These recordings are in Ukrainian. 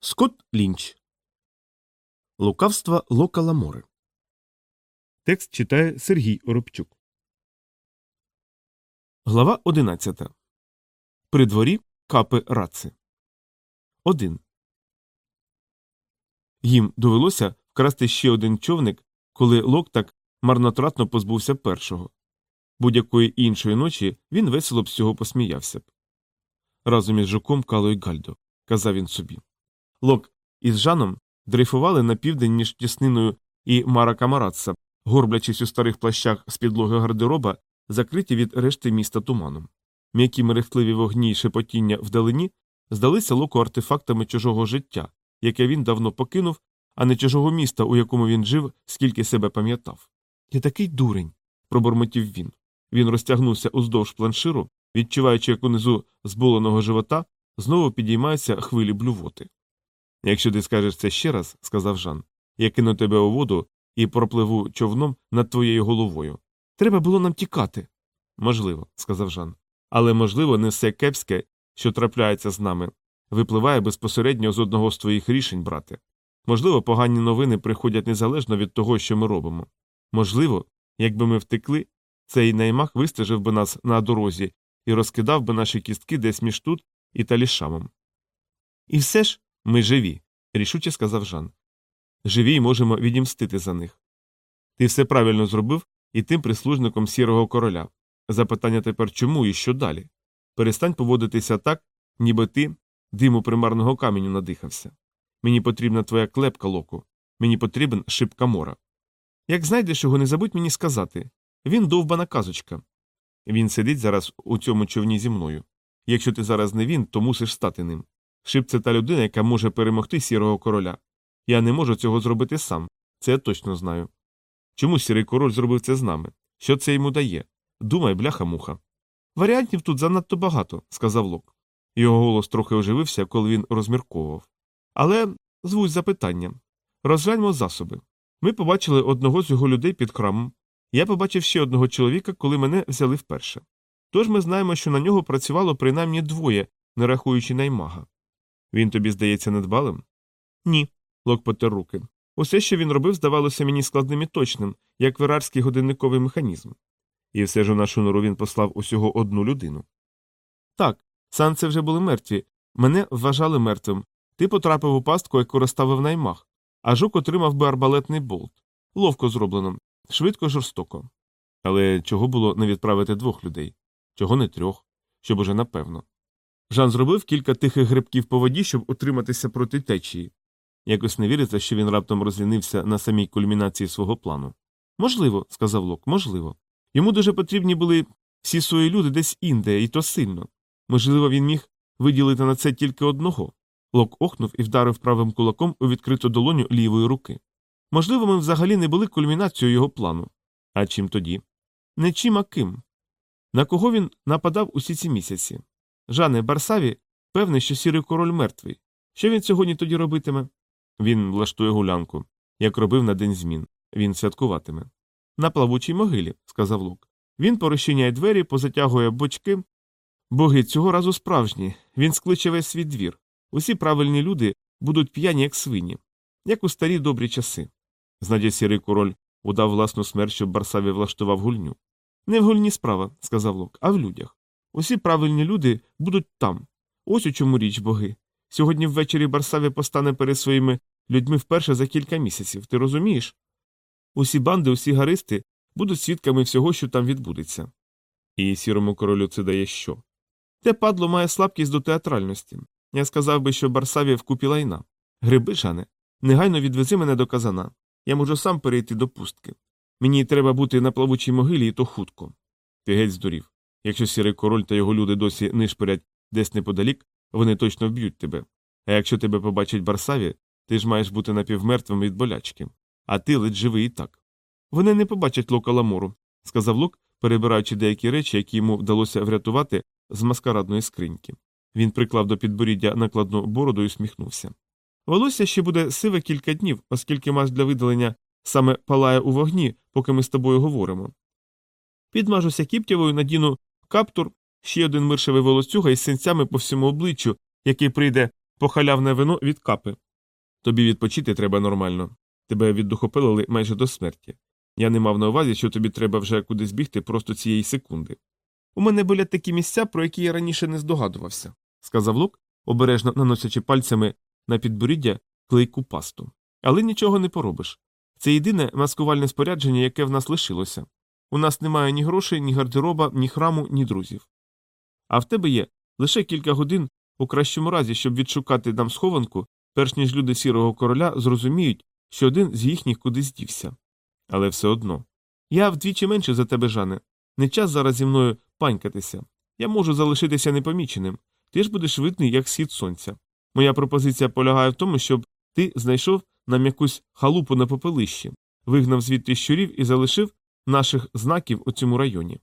Скотт Лінч. Лукавства Лока Ламори. Текст читає Сергій Оробчук. Глава 11. При дворі капи раци. 1. Їм довелося вкрасти ще один човник, коли Лок так марнотратно позбувся першого. Будь-якої іншої ночі він весело б з цього посміявся б. Разом із жуком Кало й Гальдо, казав він собі. Лок із Жаном дрейфували на південь між тісниною і Мара Камаратса, горблячись у старих плащах з підлоги гардероба, закриті від решти міста туманом. М'які мерехтливі вогні й шепотіння вдалині здалися локу артефактами чужого життя, яке він давно покинув, а не чужого міста, у якому він жив, скільки себе пам'ятав. Я такий дурень. пробормотів він. Він розтягнувся уздовж планширу, відчуваючи, як унизу зболеного живота знову підіймаються хвилі блювоти. Якщо ти скажеш це ще раз, сказав Жан, я кину тебе у воду і пропливу човном над твоєю головою. Треба було нам тікати. Можливо, сказав Жан. Але, можливо, не все кепське, що трапляється з нами, випливає безпосередньо з одного з твоїх рішень, брате. Можливо, погані новини приходять незалежно від того, що ми робимо. Можливо, якби ми втекли, цей наймах вистежив би нас на дорозі і розкидав би наші кістки десь між тут і талішамом. І все ж ми живі, рішуче сказав Жан. Живі й можемо відімстити за них. Ти все правильно зробив і тим прислужником сірого короля. Запитання тепер чому і що далі? Перестань поводитися так, ніби ти диму примарного каменю надихався. Мені потрібна твоя клепка, локу, мені потрібен шибка мора. Як знайдеш його, не забудь мені сказати він довбана казочка. Він сидить зараз у цьому човні зі мною. Якщо ти зараз не він, то мусиш стати ним. Шип це та людина, яка може перемогти сірого короля. Я не можу цього зробити сам, це я точно знаю. Чому сірий король зробив це з нами? Що це йому дає? Думай, бляха муха. Варіантів тут занадто багато, сказав Лок. Його голос трохи оживився, коли він розмірковував. Але звуть запитанням розгляньмо засоби. Ми побачили одного з його людей під храмом. Я побачив ще одного чоловіка, коли мене взяли вперше. Тож ми знаємо, що на нього працювало принаймні двоє, не рахуючи наймага. Він тобі здається недбалим? Ні. Лок потер руки. Усе, що він робив, здавалося мені складним і точним, як вирарський годинниковий механізм. І все ж у нашу нору він послав усього одну людину. Так, санце вже були мертві. Мене вважали мертвим. Ти потрапив у пастку, яку розставив наймах, а жук отримав би арбалетний болт. Ловко зроблено, швидко жорстоко. Але чого було не відправити двох людей? Чого не трьох, щоб уже напевно. Жан зробив кілька тихих грибків по воді, щоб утриматися проти течії. Якось не віриться, що він раптом розвінився на самій кульмінації свого плану. Можливо, сказав Лок, можливо. Йому дуже потрібні були всі свої люди десь інде, і то сильно. Можливо, він міг виділити на це тільки одного. Лок охнув і вдарив правим кулаком у відкриту долоню лівої руки. Можливо, ми взагалі не були кульмінацією його плану. А чим тоді? Не чим, а ким. На кого він нападав усі ці місяці? Жане Барсаві певний, що сірий король мертвий. Що він сьогодні тоді робитиме? Він влаштує гулянку, як робив на день змін. Він святкуватиме. На плавучій могилі, сказав Лук. Він порозчиняє двері, позатягує бочки. Боги цього разу справжні. Він скличе весь свій двір. Усі правильні люди будуть п'яні, як свині, як у старі добрі часи. Знадя сірий король удав власну смерть, щоб Барсаві влаштував гульню. Не в гульні справа, сказав Лук, а в людях. Усі правильні люди будуть там. Ось у чому річ боги. Сьогодні ввечері Барсаві постане перед своїми людьми вперше за кілька місяців. Ти розумієш? Усі банди, усі гаристи будуть свідками всього, що там відбудеться. І сірому королю це дає що? Те падло має слабкість до театральності. Я сказав би, що Барсаві вкупі лайна. Гриби, Жане, негайно відвези мене до казана. Я можу сам перейти до пустки. Мені треба бути на плавучій могилі, і то хутко. Ти геть здурів. Якщо сірий король та його люди досі нишпорять десь неподалік, вони точно вб'ють тебе. А якщо тебе побачить Барсаві, ти ж маєш бути напівмертвим від болячки. А ти ледь живий і так. Вони не побачать Лока Ламору, сказав Лок, перебираючи деякі речі, які йому вдалося врятувати з маскарадної скриньки. Він приклав до підборіддя накладну бороду і усміхнувся. Волосся ще буде сиве кілька днів, оскільки маж для видалення саме палає у вогні, поки ми з тобою говоримо. Підмажуся кіптєвою, надіну каптур, ще один миршевий волоцюга із синцями по всьому обличчю, який прийде похалявне вино від капи. Тобі відпочити треба нормально. Тебе віддухопилили майже до смерті. Я не мав на увазі, що тобі треба вже кудись бігти просто цієї секунди. У мене болять такі місця, про які я раніше не здогадувався, сказав Лук, обережно наносячи пальцями на підборіддя клейку пасту. Але нічого не поробиш. Це єдине маскувальне спорядження, яке в нас лишилося. У нас немає ні грошей, ні гардероба, ні храму, ні друзів. А в тебе є лише кілька годин у кращому разі, щоб відшукати нам схованку, перш ніж люди сірого короля зрозуміють, що один з їхніх кудись дівся. Але все одно. Я вдвічі менше за тебе, Жане. Не час зараз зі мною панькатися. Я можу залишитися непоміченим. Ти ж будеш видний, як схід сонця. Моя пропозиція полягає в тому, щоб ти знайшов нам якусь халупу на попелищі, вигнав звідти щурів і залишив наших знаків у цьому районі.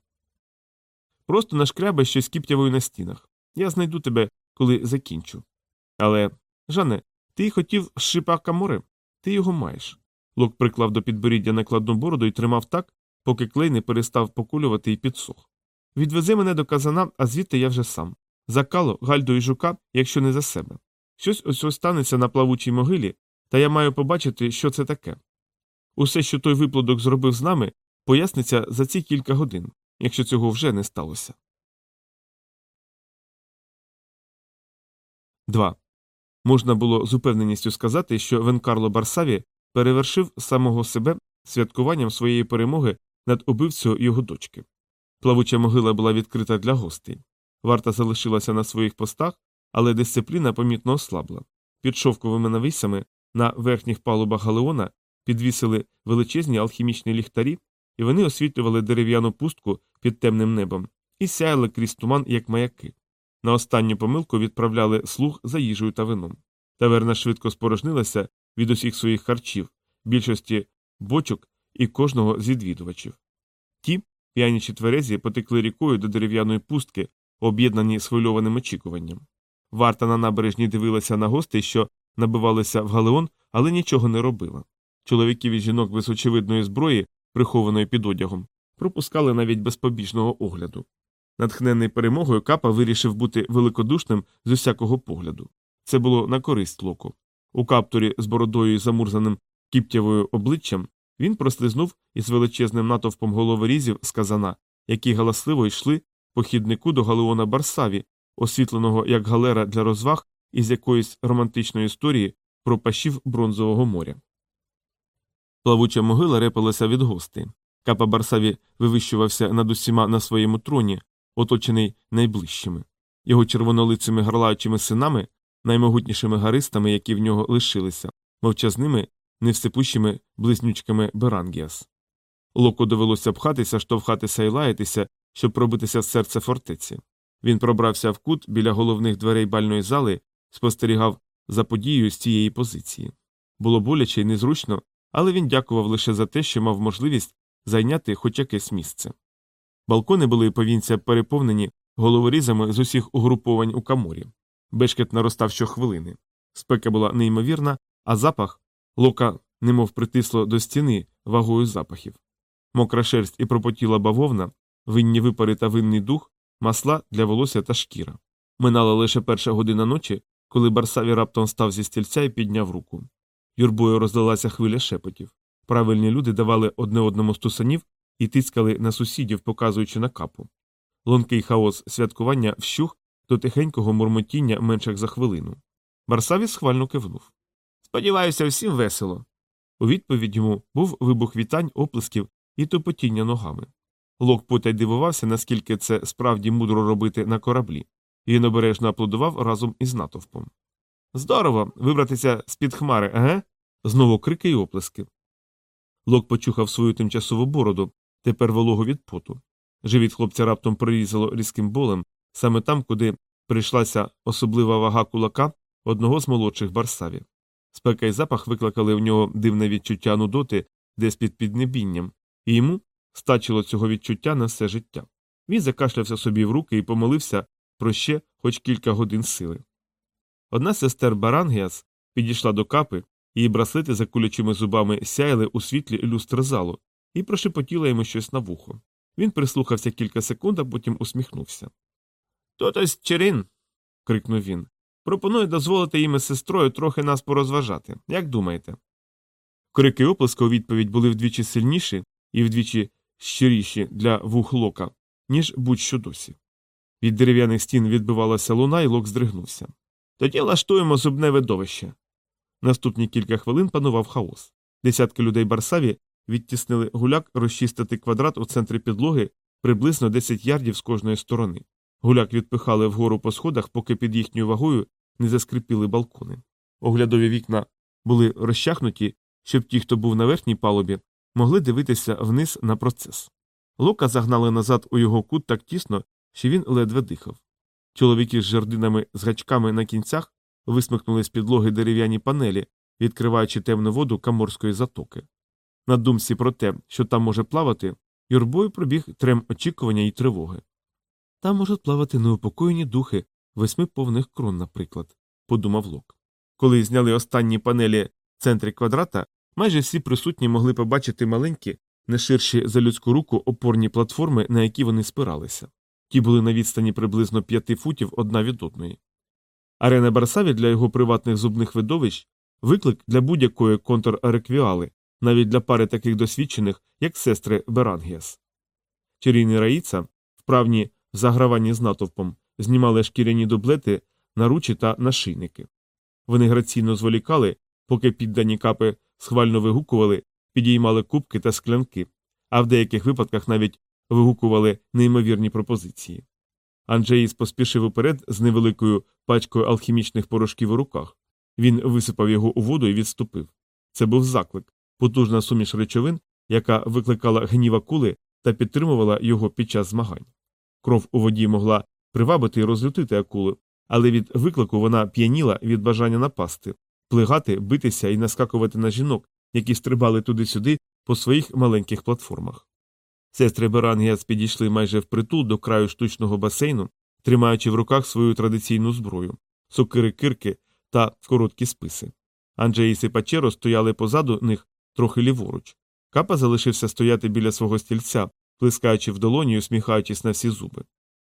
Просто нашкрябай щось кіптявою на стінах. Я знайду тебе, коли закінчу. Але, Жане, ти хотів шипака море, ти його маєш. Лок приклав до підборіддя накладну бороду і тримав так, поки клей не перестав покулювати і підсох. Відвези мене до казана, а звідти я вже сам. За Кало, Гальду і жука, якщо не за себе. Щось ось ось станеться на плавучій могилі, та я маю побачити, що це таке. Усе, що той виплодок зробив з нами, поясниться за ці кілька годин, якщо цього вже не сталося. 2. Можна було з упевненістю сказати, що Венкарло Барсаві перевершив самого себе святкуванням своєї перемоги над убивцею його дочки. Плавуча могила була відкрита для гостей. Варта залишилася на своїх постах, але дисципліна помітно ослабла. Під шовковими навісами на верхніх палубах галеона підвісили величезні алхімічні ліхтарі, і вони освітлювали дерев'яну пустку під темним небом і сяяли крізь туман, як маяки. На останню помилку відправляли слуг за їжею та вином. Таверна швидко спорожнилася від усіх своїх харчів, більшості бочок і кожного з відвідувачів. Ті, п'яні чи тверезі, потекли рікою до дерев'яної пустки, об'єднані схвильованим очікуванням. Варта на набережні дивилася на гостей, що набивалися в галеон, але нічого не робила. Чоловіків і жінок без очевидної зброї, прихованої під одягом, пропускали навіть без побіжного огляду. Натхнений перемогою капа вирішив бути великодушним з усякого погляду. Це було на користь локу. У каптурі з бородою і замурзаним кіптєвою обличчям він прослизнув із величезним натовпом головорізів з казана, які галасливо йшли по хіднику до галеона Барсаві, освітленого як галера для розваг із якоїсь романтичної історії про пашів бронзового моря. Плавуча могила репалася від гостей. Капа Барсаві вивищувався над усіма на своєму троні, оточений найближчими. Його червонолицими гарлаючими синами, наймогутнішими гаристами, які в нього лишилися, мовчазними, невсипущими близнючками Берангіас. Локу довелося пхатися, штовхатися і лаятися, щоб пробитися в серце фортеці. Він пробрався в кут біля головних дверей бальної зали, спостерігав за подією з цієї позиції. Було боляче і незручно, але він дякував лише за те, що мав можливість зайняти хоч якесь місце. Балкони були повінця переповнені головорізами з усіх угруповань у каморі. Бешкет наростав щохвилини. Спека була неймовірна, а запах лока немов притисло до стіни вагою запахів. Мокра шерсть і пропотіла бавовна, винні випари та винний дух, масла для волосся та шкіра. Минала лише перша година ночі, коли Барсаві раптом став зі стільця і підняв руку. Юрбою роздалася хвиля шепотів. Правильні люди давали одне одному стусанів і тискали на сусідів, показуючи на капу. Лонкий хаос святкування вщух до тихенького мурмотіння менших за хвилину. Барсаві схвально кивнув. Сподіваюся, всім весело. У відповідь йому був вибух вітань, оплесків і тупотіння ногами. Лок потай дивувався, наскільки це справді мудро робити на кораблі. Він обережно аплодував разом із натовпом. Здорово вибратися з під хмари, еге? Знову крики й оплески. Лок почухав свою тимчасову бороду, тепер вологу від поту. Живіт хлопця раптом прорізало різким болем, саме там, куди прийшлася особлива вага кулака одного з молодших барсавів. Спека й запах викликали в нього дивне відчуття нудоти десь під піднебінням, і йому стачило цього відчуття на все життя. Він закашлявся собі в руки і помолився про ще хоч кілька годин сили. Одна сестер Барангіас підійшла до капи, її браслети за кулячими зубами сяяли у світлі люстр залу і прошепотіла йому щось на вухо. Він прислухався кілька секунд, а потім усміхнувся. Тут ось Черін. крикнув він. Пропоную дозволити їм із сестрою трохи нас порозважати. Як думаєте? Крики оплеска у відповідь були вдвічі сильніші і вдвічі щиріші для вух лока, ніж будь-що досі. Від дерев'яних стін відбивалася луна, і лок здригнувся. Тоді влаштуємо зубне видовище. Наступні кілька хвилин панував хаос. Десятки людей Барсаві відтіснили гуляк розчистити квадрат у центрі підлоги приблизно 10 ярдів з кожної сторони. Гуляк відпихали вгору по сходах, поки під їхньою вагою не заскрипіли балкони. Оглядові вікна були розчахнуті, щоб ті, хто був на верхній палубі, могли дивитися вниз на процес. Лока загнали назад у його кут так тісно, що він ледве дихав. Чоловіки з жердинами з гачками на кінцях висмикнули з підлоги дерев'яні панелі, відкриваючи темну воду каморської затоки. На думці про те, що там може плавати, юрбою пробіг трем очікування і тривоги. Там можуть плавати неупокоєні духи восьми повних крон, наприклад, подумав Лок. Коли зняли останні панелі в центрі квадрата, майже всі присутні могли побачити маленькі, не ширші за людську руку опорні платформи, на які вони спиралися. Ті були на відстані приблизно п'яти футів одна від одної. Арена Барсаві для його приватних зубних видовищ виклик для будь-якої контрреквіали, навіть для пари таких досвідчених, як сестри Берангіас. Чарійні Раїца, вправні в заграванні з натовпом, знімали шкіряні дублети, наручі та нашийники. Вони граційно зволікали, поки піддані капи схвально вигукували, підіймали кубки та склянки, а в деяких випадках навіть вигукували неймовірні пропозиції. Анджеїс поспішив уперед з невеликою пачкою алхімічних порошків у руках. Він висипав його у воду і відступив. Це був заклик, потужна суміш речовин, яка викликала гнів акули та підтримувала його під час змагань. Кров у воді могла привабити і розлютити акулу, але від виклику вона п'яніла від бажання напасти, плигати, битися і наскакувати на жінок, які стрибали туди-сюди по своїх маленьких платформах. Сестри Берангіас підійшли майже впритул до краю штучного басейну, тримаючи в руках свою традиційну зброю сокири кирки та короткі списи. Анджеїс і Пачеро стояли позаду них трохи ліворуч. Капа залишився стояти біля свого стільця, плескаючи в долоні і усміхаючись на всі зуби.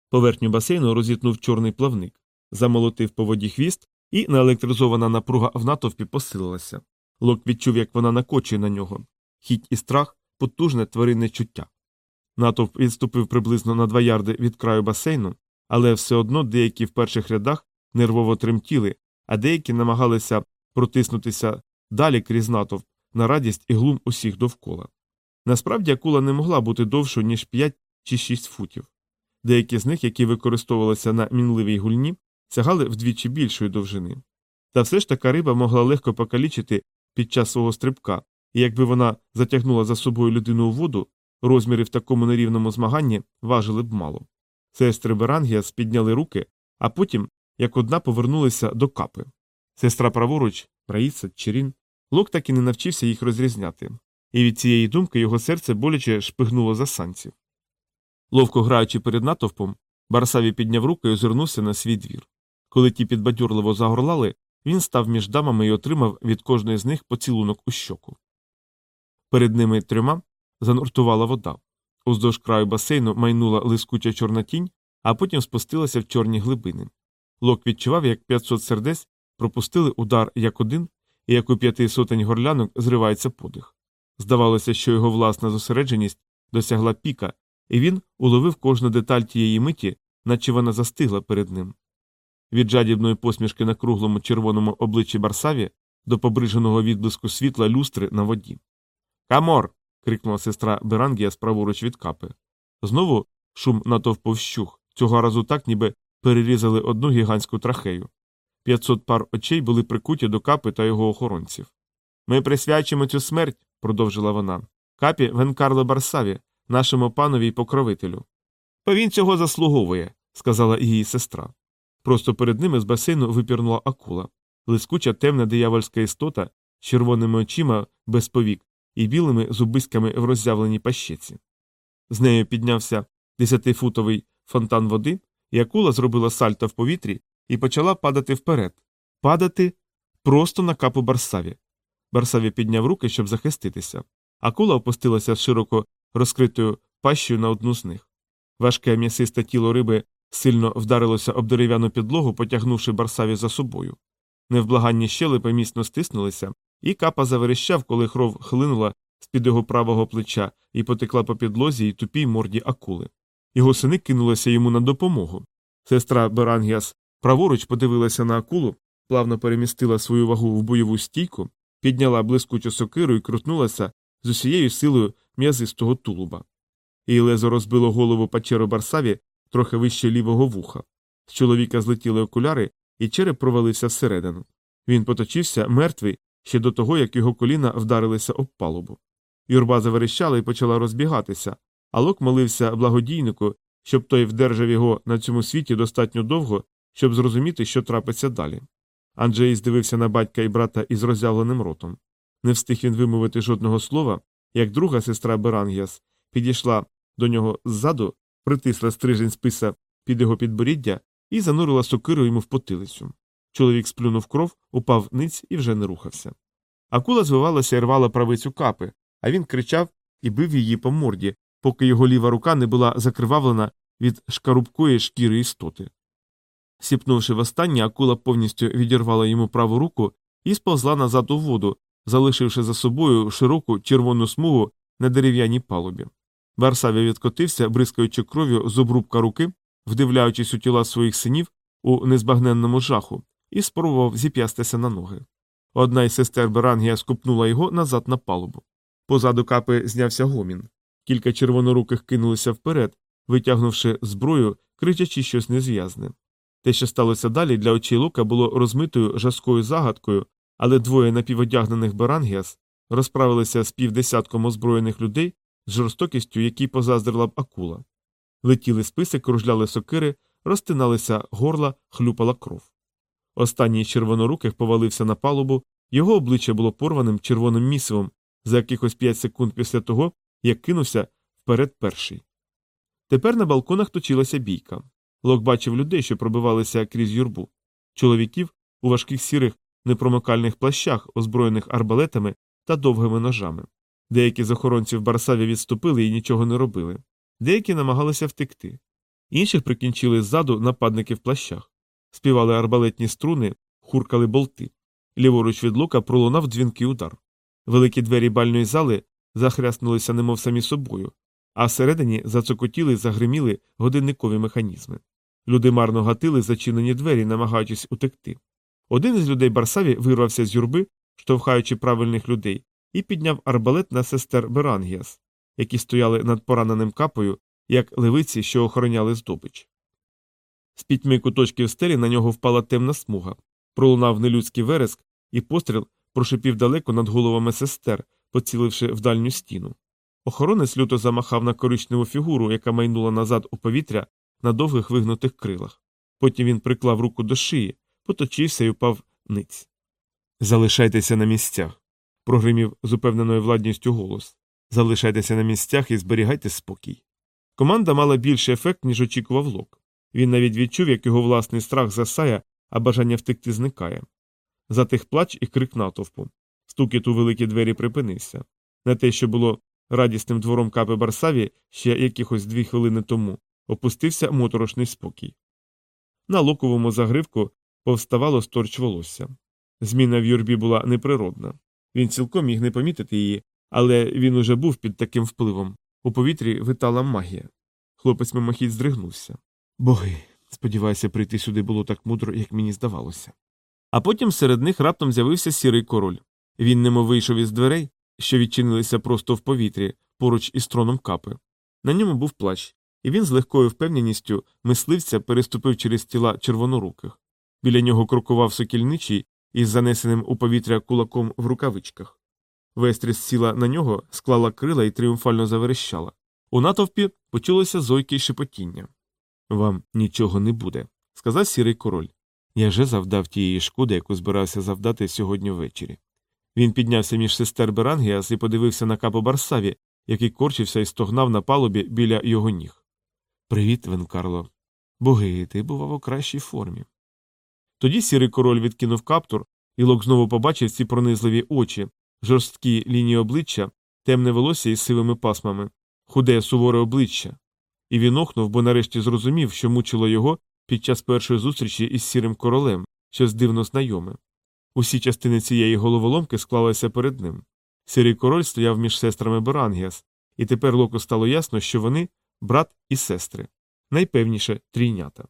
Поверхню басейну розітнув чорний плавник, замолотив по воді хвіст, і наелектризована напруга в натовпі посилилася. Лок відчув, як вона накочує на нього. Хіть і страх потужне тваринне чуття. Натовп відступив приблизно на два ярди від краю басейну, але все одно деякі в перших рядах нервово тремтіли, а деякі намагалися протиснутися далі крізь натовп на радість і глум усіх довкола. Насправді акула не могла бути довшою, ніж 5 чи 6 футів. Деякі з них, які використовувалися на мінливій гульні, сягали вдвічі більшої довжини. Та все ж така риба могла легко покалічити під час свого стрибка, і якби вона затягнула за собою людину у воду, розміри в такому нерівному змаганні важили б мало. Сестри Берангіас підняли руки, а потім, як одна, повернулися до капи. Сестра праворуч, Раїса, Черін, Лок так і не навчився їх розрізняти, і від цієї думки його серце боляче шпигнуло за санців. Ловко граючи перед натовпом, Барсаві підняв руки і озирнувся на свій двір. Коли ті підбадьорливо загорлали, він став між дамами і отримав від кожної з них поцілунок у щоку. Перед ними трьома зануртувала вода. Уздовж краю басейну майнула лискуча чорна тінь, а потім спустилася в чорні глибини. Лок відчував, як 500 сердець пропустили удар як один, і як у п'яти сотень горлянок зривається подих. Здавалося, що його власна зосередженість досягла піка, і він уловив кожну деталь тієї миті, наче вона застигла перед ним. Від жадібної посмішки на круглому червоному обличчі Барсаві до побриженого відблиску світла люстри на воді. Камор. Крикнула сестра Берангія праворуч від капи. Знову шум натовпу вщух, цього разу так, ніби перерізали одну гігантську трахею. П'ятсот пар очей були прикуті до капи та його охоронців. Ми присвячимо цю смерть, продовжила вона, капі Венкарле Барсаві, нашому панові й покровителю. Бо він цього заслуговує, сказала її сестра. Просто перед ними з басейну випірнула акула, блискуча темна диявольська істота з червоними очима без повік і білими зубиськами в роззявленій пащеці. З нею піднявся десятифутовий фонтан води, і акула зробила сальто в повітрі і почала падати вперед, падати просто на капу Барсаві. Барсаві підняв руки, щоб захиститися. Акула опустилася з широко розкритою пащею на одну з них. Важке м'ясисте тіло риби сильно вдарилося об дерев'яну підлогу, потягнувши Барсаві за собою. Невблаганні щелепи міцно стиснулися, і капа заверещав, коли кров хлинула з під його правого плеча і потекла по підлозі й тупій морді акули. Його сини кинулися йому на допомогу. Сестра Берангіас праворуч подивилася на акулу, плавно перемістила свою вагу в бойову стійку, підняла блискучу сокиру і крутнулася з усією силою м'язистого тулуба. Її лезо розбило голову пачеру Барсаві трохи вище лівого вуха. З чоловіка злетіли окуляри, і череп провалився всередину. Він поточився мертвий ще до того, як його коліна вдарилися об палубу. Юрба заверещала і почала розбігатися, а лок молився благодійнику, щоб той вдержав його на цьому світі достатньо довго, щоб зрозуміти, що трапиться далі. Анджей здивився на батька і брата із роззявленим ротом. Не встиг він вимовити жодного слова, як друга сестра Берангіас підійшла до нього ззаду, притисла стрижень списа під його підборіддя і занурила сокиру йому в потилицю. Чоловік сплюнув кров, упав ниць і вже не рухався. Акула звивалася і рвала правицю капи, а він кричав і бив її по морді, поки його ліва рука не була закривавлена від шкарубкої шкіри істоти. Сіпнувши востаннє, акула повністю відірвала йому праву руку і сповзла назад у воду, залишивши за собою широку червону смугу на дерев'яній палубі. Барсаві відкотився, бризкаючи кров'ю з обрубка руки, вдивляючись у тіла своїх синів у незбагненному жаху, і спробував зіп'ястися на ноги. Одна із сестер Берангія скупнула його назад на палубу. Позаду капи знявся гомін. Кілька червоноруких кинулися вперед, витягнувши зброю, кричачи щось незв'язне. Те, що сталося далі, для очей Лука було розмитою жаскою загадкою, але двоє напіводягнених Берангіас розправилися з півдесятком озброєних людей з жорстокістю, якій позаздрила б акула. Летіли списи, кружляли сокири, розтиналися горла, хлюпала кров. Останній з червоноруких повалився на палубу, його обличчя було порваним червоним місивом за якихось п'ять секунд після того, як кинувся вперед перший. Тепер на балконах точилася бійка. Лок бачив людей, що пробивалися крізь юрбу, чоловіків у важких сірих непромокальних плащах, озброєних арбалетами та довгими ножами. Деякі з охоронців Барсаві відступили і нічого не робили, деякі намагалися втекти. Інших прикінчили ззаду нападники в плащах, співали арбалетні струни, хуркали болти. Ліворуч від лука пролунав дзвінкий удар. Великі двері бальної зали захряснулися немов самі собою, а всередині зацокотіли й загриміли годинникові механізми. Люди марно гатили зачинені двері, намагаючись утекти. Один із людей Барсаві вирвався з юрби, штовхаючи правильних людей, і підняв арбалет на сестер Берангіас, які стояли над пораненим капою, як левиці, що охороняли здобич. З пітьми куточків стелі на нього впала темна смуга, пролунав нелюдський вереск, і постріл прошипів далеко над головами сестер, поціливши в дальню стіну. Охоронець люто замахав на коричневу фігуру, яка майнула назад у повітря на довгих вигнутих крилах. Потім він приклав руку до шиї, поточився і впав ниць. Залишайтеся на місцях. прогримів з упевненою владністю голос. Залишайтеся на місцях і зберігайте спокій. Команда мала більший ефект, ніж очікував Лок. Він навіть відчув, як його власний страх засає, а бажання втекти зникає. Затих плач і крик натовпу. Стукіт у великі двері припинився. На те, що було радісним двором капи Барсаві ще якихось дві хвилини тому, опустився моторошний спокій. На локовому загривку повставало сторч волосся. Зміна в юрбі була неприродна. Він цілком міг не помітити її, але він уже був під таким впливом. У повітрі витала магія. Хлопець мимохідь здригнувся. Боги, сподіваюся, прийти сюди було так мудро, як мені здавалося. А потім серед них раптом з'явився сірий король. Він немов вийшов із дверей, що відчинилися просто в повітрі, поруч із троном капи. На ньому був плащ, і він з легкою впевненістю мисливця переступив через тіла червоноруких. Біля нього крокував сокільничий із занесеним у повітря кулаком в рукавичках. Вестріс сіла на нього, склала крила і тріумфально заверещала. У натовпі почулося зойки й шепотіння. Вам нічого не буде, сказав сірий король. Я вже завдав тієї шкоди, яку збирався завдати сьогодні ввечері. Він піднявся між сестер Берангіас і подивився на капо Барсаві, який корчився і стогнав на палубі біля його ніг. Привіт, Венкарло. Боги, ти бував у кращій формі. Тоді сірий король відкинув каптур, і Лок знову побачив ці пронизливі очі, жорсткі лінії обличчя, темне волосся із сивими пасмами, худе суворе обличчя. І він охнув, бо нарешті зрозумів, що мучило його під час першої зустрічі із сірим королем, що дивно знайоме. Усі частини цієї головоломки склалися перед ним. Сірий король стояв між сестрами Берангіас, і тепер Локу стало ясно, що вони брат і сестри, найпевніше трійнята.